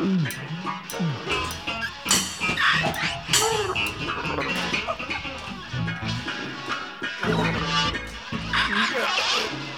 一个